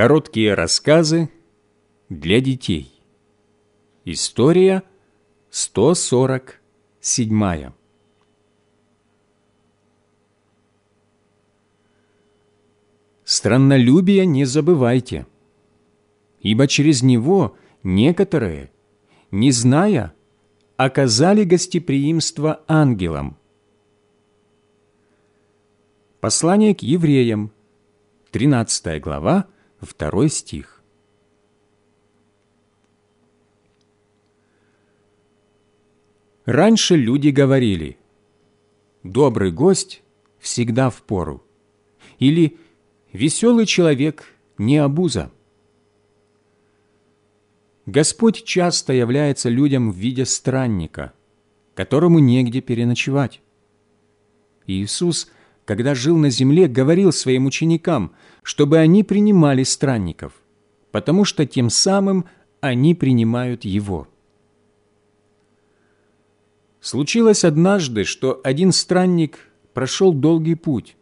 Короткие рассказы для детей. История 147. Страннолюбие не забывайте, ибо через него некоторые, не зная, оказали гостеприимство ангелам. Послание к евреям, 13 глава, 2 стих. Раньше люди говорили «добрый гость всегда в пору» или «веселый человек не обуза». Господь часто является людям в виде странника, которому негде переночевать. Иисус, когда жил на земле, говорил своим ученикам, чтобы они принимали странников, потому что тем самым они принимают Его. Случилось однажды, что один странник прошел долгий путь.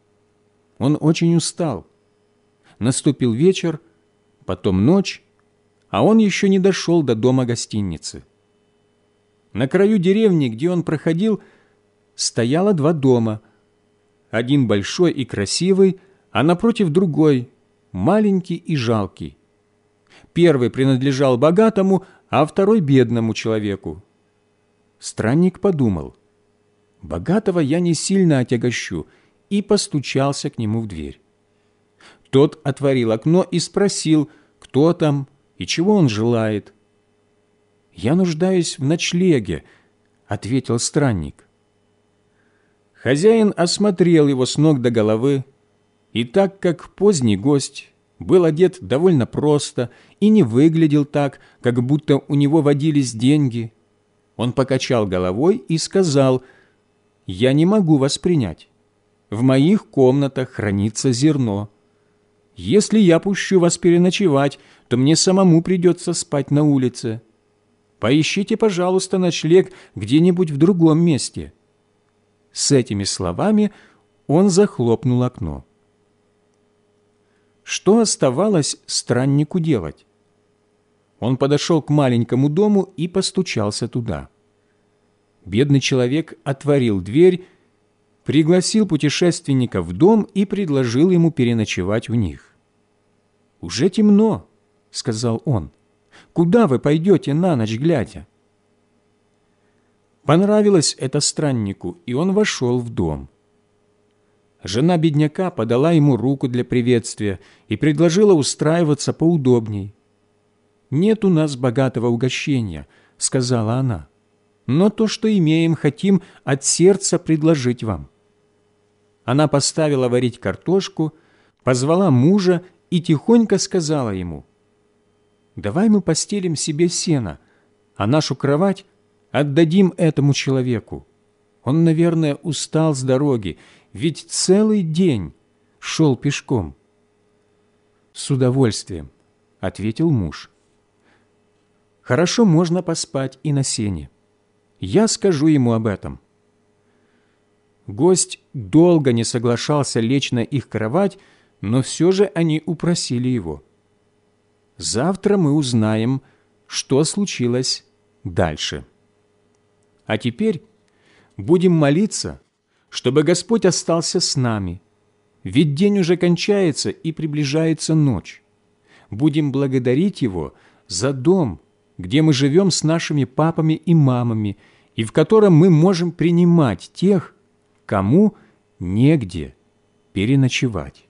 Он очень устал. Наступил вечер, потом ночь, а он еще не дошел до дома гостиницы. На краю деревни, где он проходил, стояло два дома. Один большой и красивый, а напротив другой, маленький и жалкий. Первый принадлежал богатому, а второй – бедному человеку. Странник подумал, «Богатого я не сильно отягощу», и постучался к нему в дверь. Тот отворил окно и спросил, кто там, и чего он желает. «Я нуждаюсь в ночлеге», — ответил странник. Хозяин осмотрел его с ног до головы, и так как поздний гость был одет довольно просто и не выглядел так, как будто у него водились деньги, он покачал головой и сказал, «Я не могу вас принять. В моих комнатах хранится зерно. Если я пущу вас переночевать, то мне самому придется спать на улице. Поищите, пожалуйста, ночлег где-нибудь в другом месте». С этими словами он захлопнул окно. Что оставалось страннику делать? Он подошел к маленькому дому и постучался туда. Бедный человек отворил дверь, пригласил путешественника в дом и предложил ему переночевать в них. «Уже темно», — сказал он. «Куда вы пойдете на ночь глядя?» Понравилось это страннику, и он вошел в дом. Жена бедняка подала ему руку для приветствия и предложила устраиваться поудобней. «Нет у нас богатого угощения», — сказала она, «но то, что имеем, хотим от сердца предложить вам». Она поставила варить картошку, позвала мужа и тихонько сказала ему, «Давай мы постелим себе сено, а нашу кровать отдадим этому человеку. Он, наверное, устал с дороги, ведь целый день шел пешком». «С удовольствием», — ответил муж. «Хорошо можно поспать и на сене. Я скажу ему об этом». Гость долго не соглашался лечь на их кровать, но все же они упросили его. Завтра мы узнаем, что случилось дальше. А теперь будем молиться, чтобы Господь остался с нами, ведь день уже кончается и приближается ночь. Будем благодарить Его за дом, где мы живем с нашими папами и мамами, и в котором мы можем принимать тех, кому негде переночевать.